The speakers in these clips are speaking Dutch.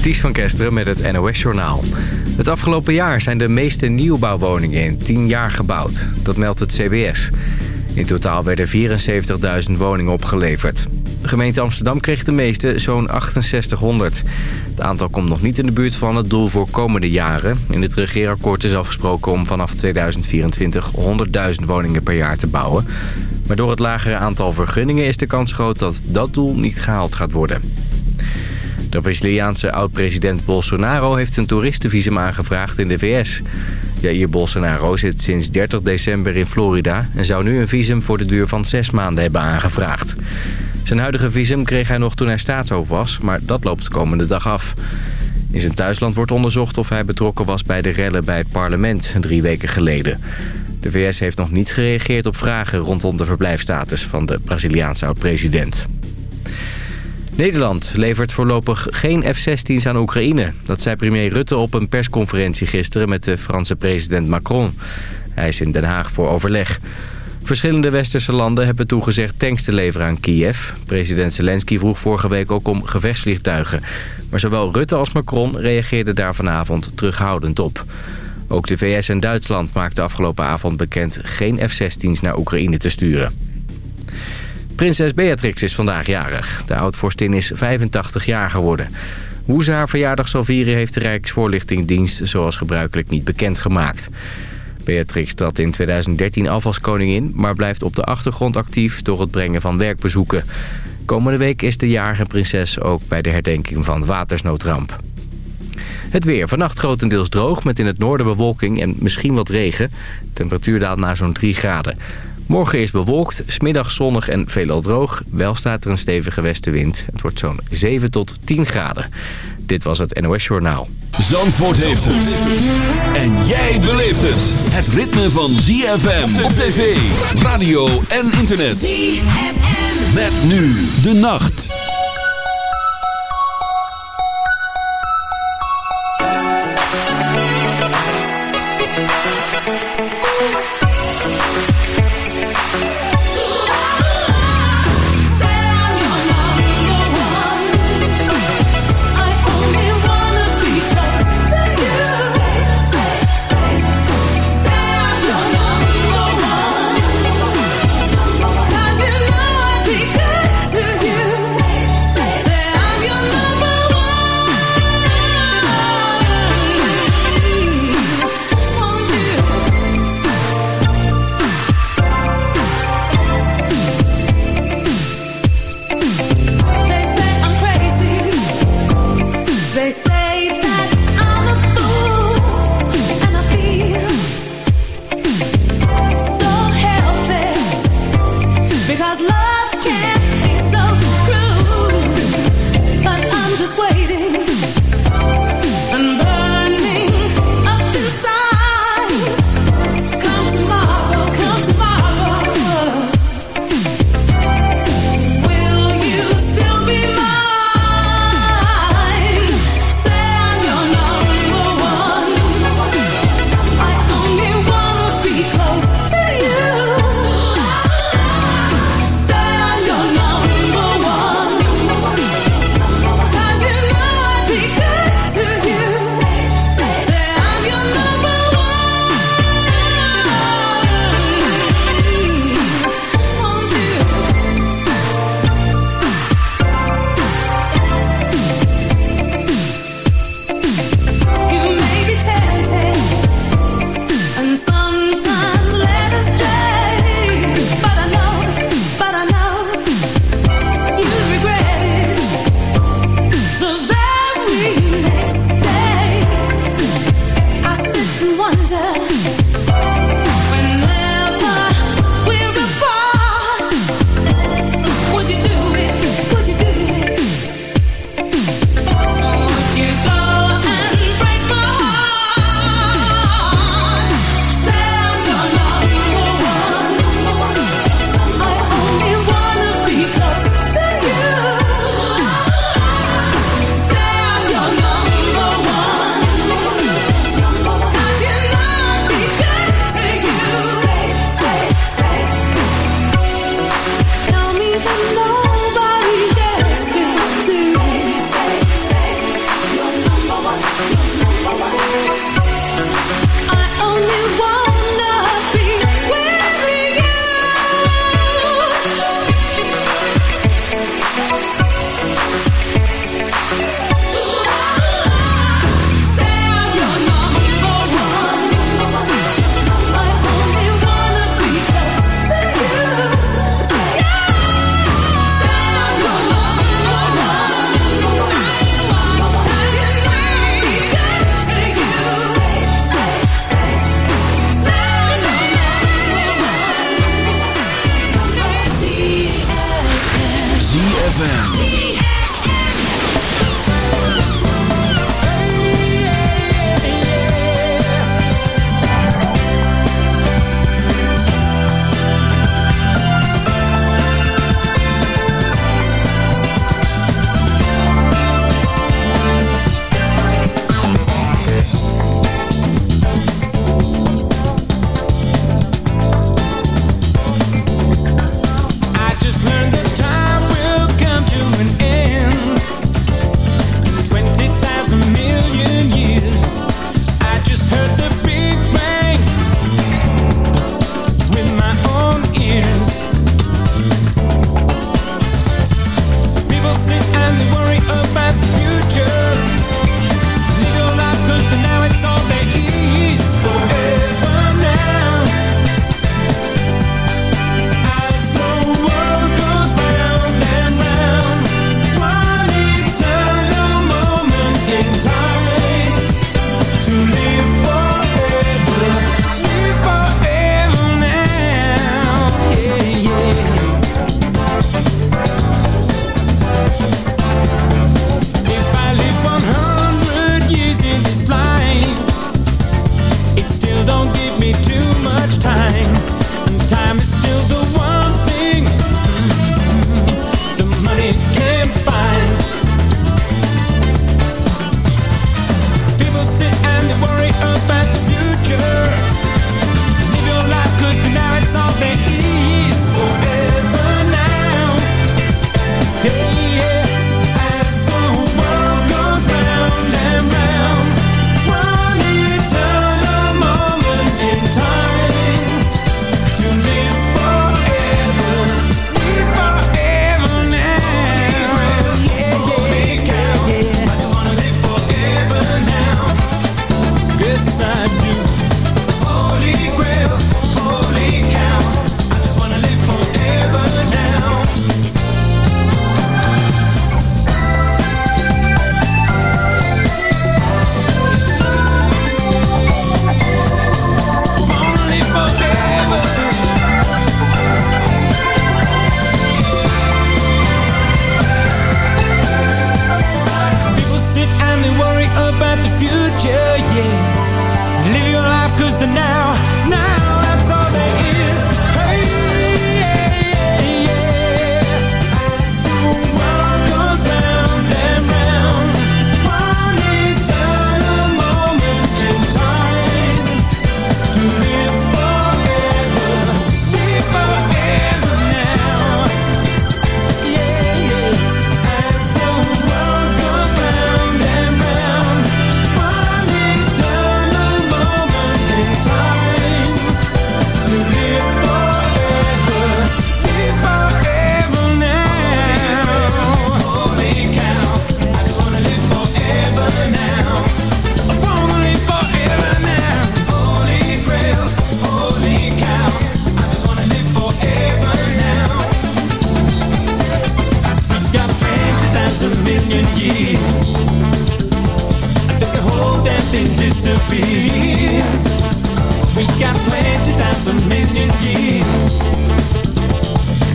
Ties van Kesteren met het NOS-journaal. Het afgelopen jaar zijn de meeste nieuwbouwwoningen in 10 jaar gebouwd. Dat meldt het CBS. In totaal werden 74.000 woningen opgeleverd. De gemeente Amsterdam kreeg de meeste, zo'n 6800. Het aantal komt nog niet in de buurt van het doel voor komende jaren. In het regeerakkoord is afgesproken om vanaf 2024 100.000 woningen per jaar te bouwen. Maar door het lagere aantal vergunningen is de kans groot dat dat doel niet gehaald gaat worden. De Braziliaanse oud-president Bolsonaro heeft een toeristenvisum aangevraagd in de VS. Jair Bolsonaro zit sinds 30 december in Florida... en zou nu een visum voor de duur van zes maanden hebben aangevraagd. Zijn huidige visum kreeg hij nog toen hij staatshoofd was, maar dat loopt de komende dag af. In zijn thuisland wordt onderzocht of hij betrokken was bij de rellen bij het parlement drie weken geleden. De VS heeft nog niet gereageerd op vragen rondom de verblijfstatus van de Braziliaanse oud-president. Nederland levert voorlopig geen F-16's aan Oekraïne. Dat zei premier Rutte op een persconferentie gisteren met de Franse president Macron. Hij is in Den Haag voor overleg. Verschillende westerse landen hebben toegezegd tanks te leveren aan Kiev. President Zelensky vroeg vorige week ook om gevechtsvliegtuigen. Maar zowel Rutte als Macron reageerden daar vanavond terughoudend op. Ook de VS en Duitsland maakten afgelopen avond bekend geen F-16's naar Oekraïne te sturen. Prinses Beatrix is vandaag jarig. De oud-vorstin is 85 jaar geworden. Hoe ze haar verjaardag zal vieren heeft de Rijksvoorlichtingdienst zoals gebruikelijk niet bekendgemaakt. Beatrix trad in 2013 af als koningin, maar blijft op de achtergrond actief door het brengen van werkbezoeken. Komende week is de jarige prinses ook bij de herdenking van watersnoodramp. Het weer. Vannacht grotendeels droog met in het noorden bewolking en misschien wat regen. Temperatuur daalt naar zo'n 3 graden. Morgen is bewolkt, smiddag zonnig en veelal droog. Wel staat er een stevige westenwind. Het wordt zo'n 7 tot 10 graden. Dit was het NOS Journaal. Zandvoort heeft het. En jij beleeft het. Het ritme van ZFM op tv, radio en internet. ZFM. Met nu de nacht.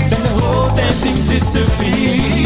then the whole damn thing disappears.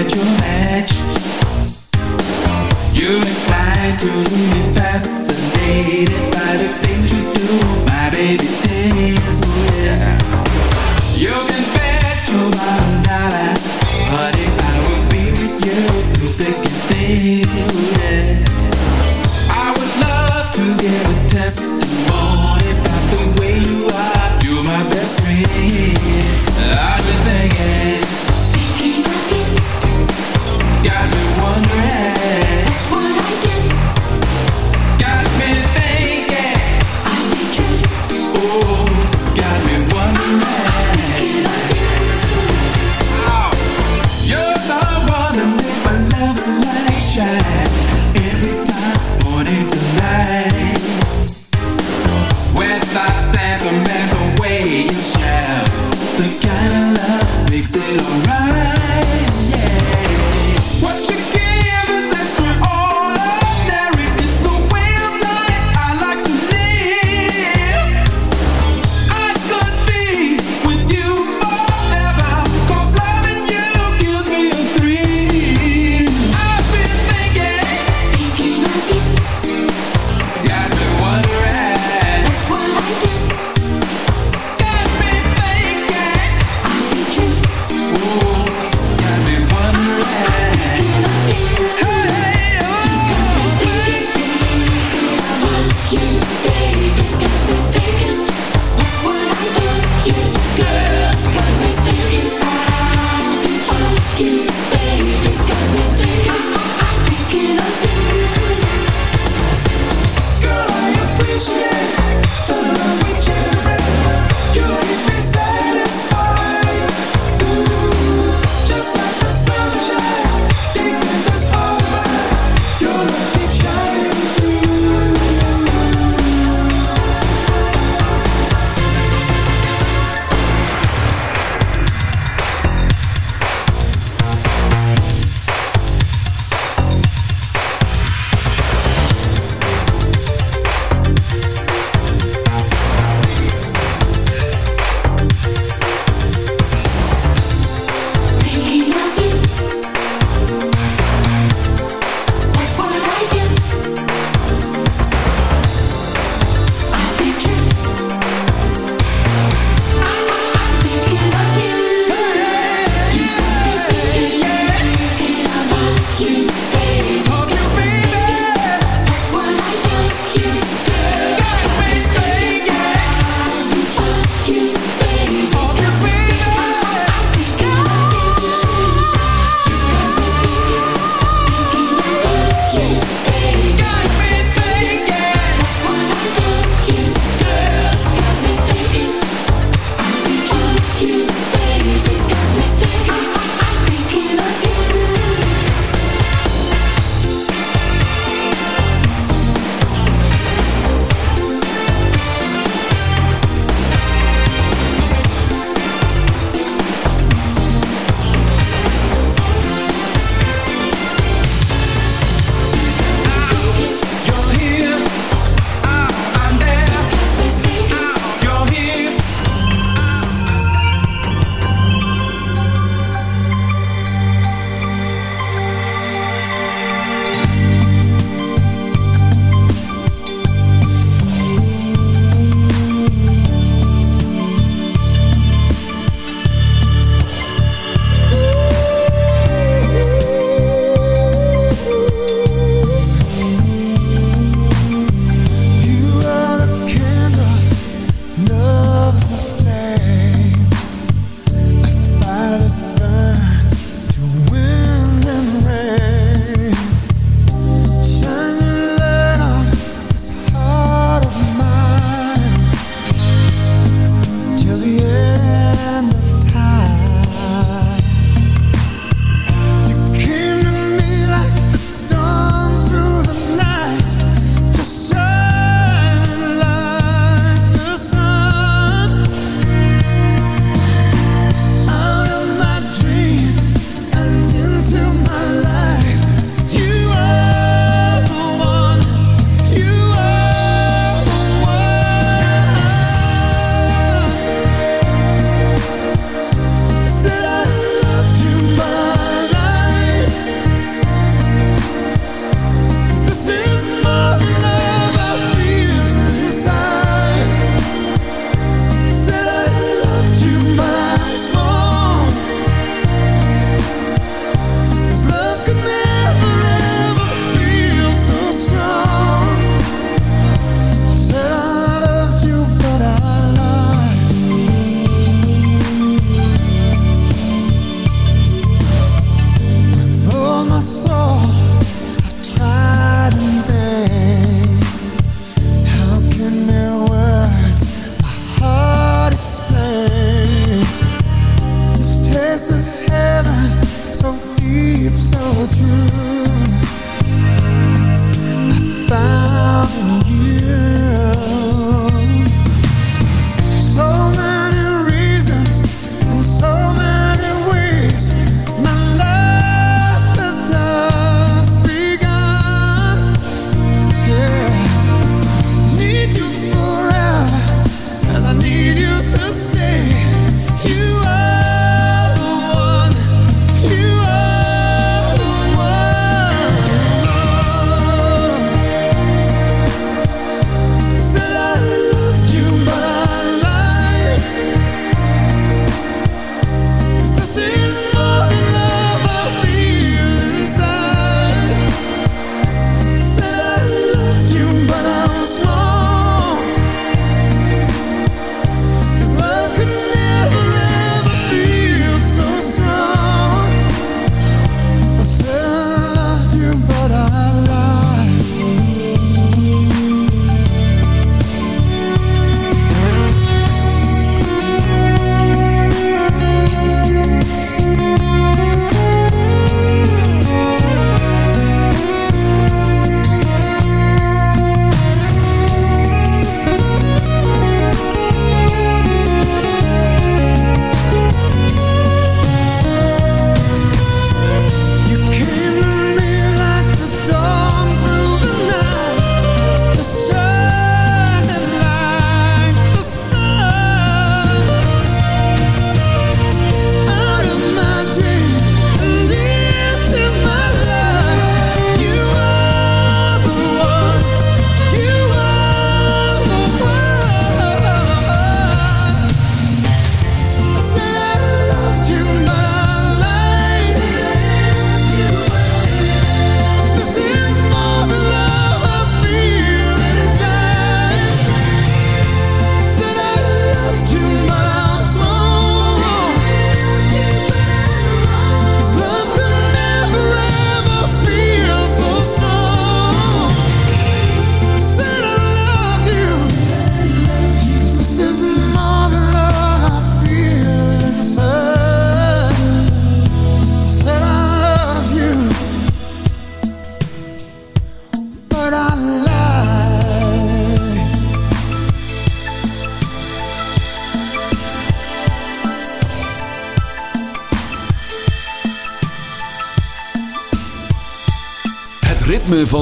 Every time, morning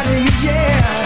yeah.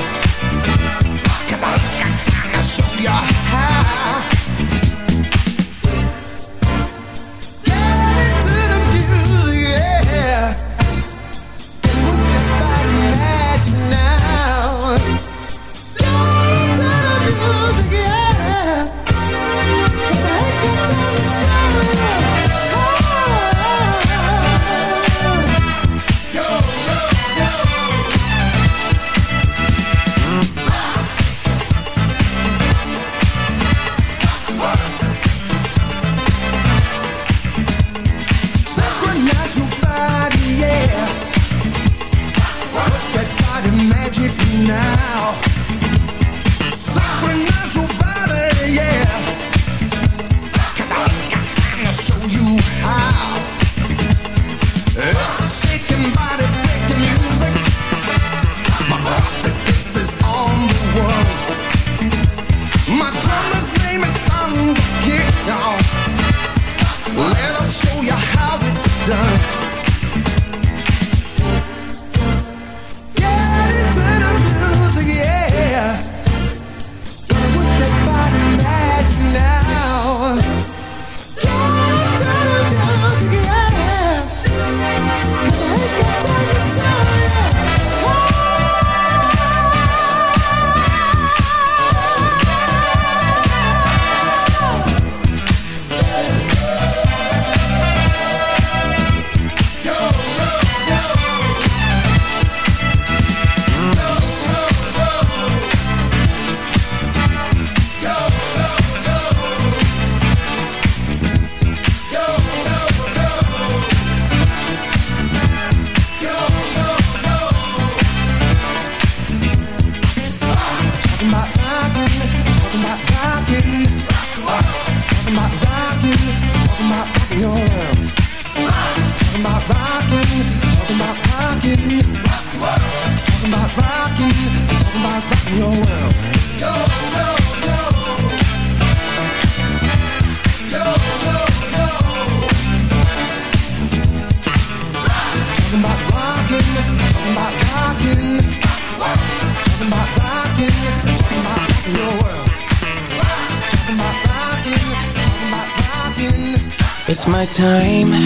Time,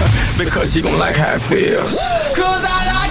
Because you gon' like how it feels. Cause I like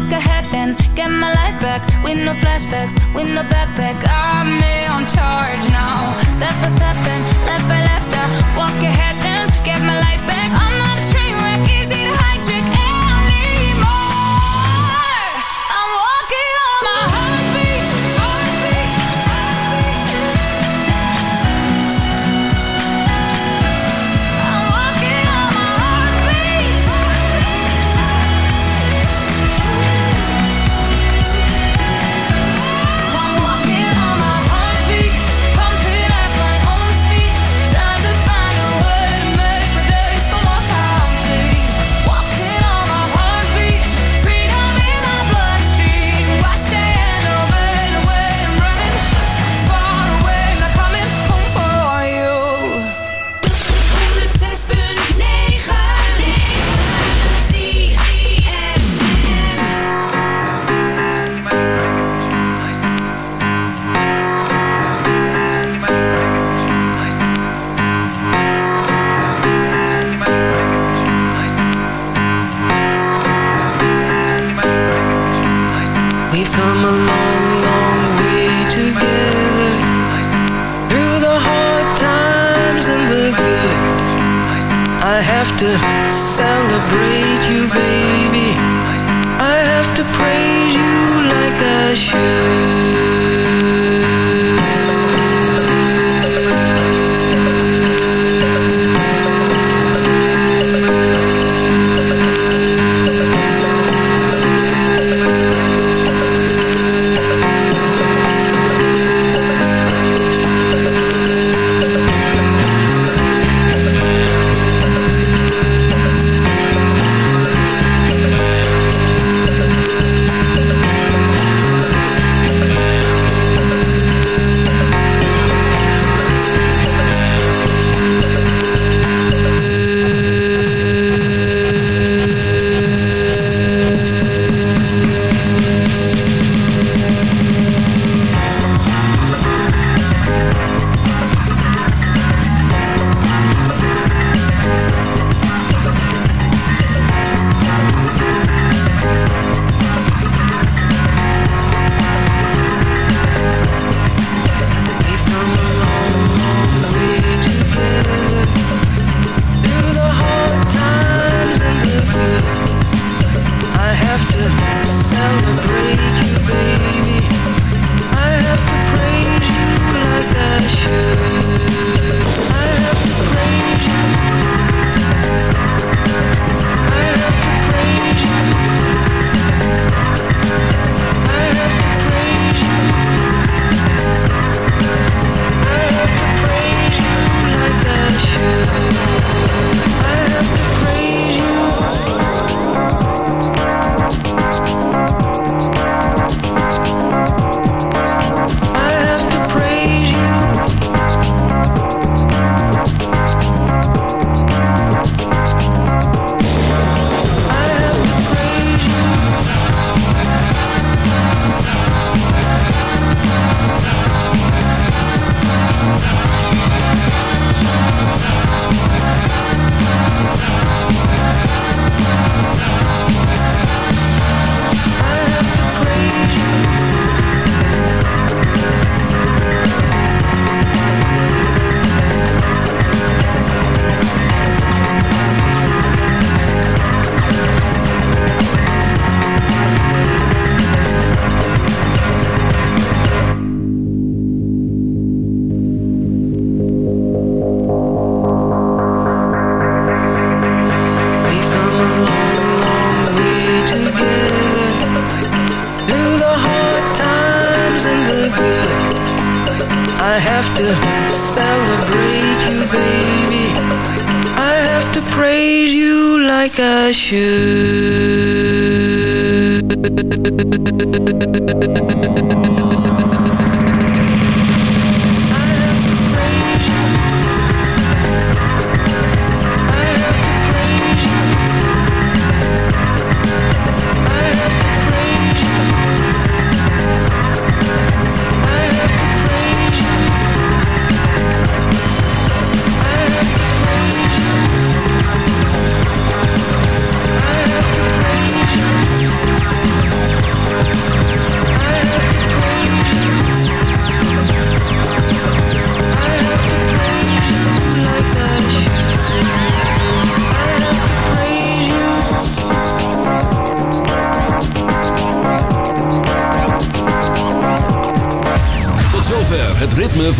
walk ahead then get my life back with no flashbacks, with no backpack. I'm on charge now. Step by step then left by left, I walk ahead then get my life back. I'm not a train.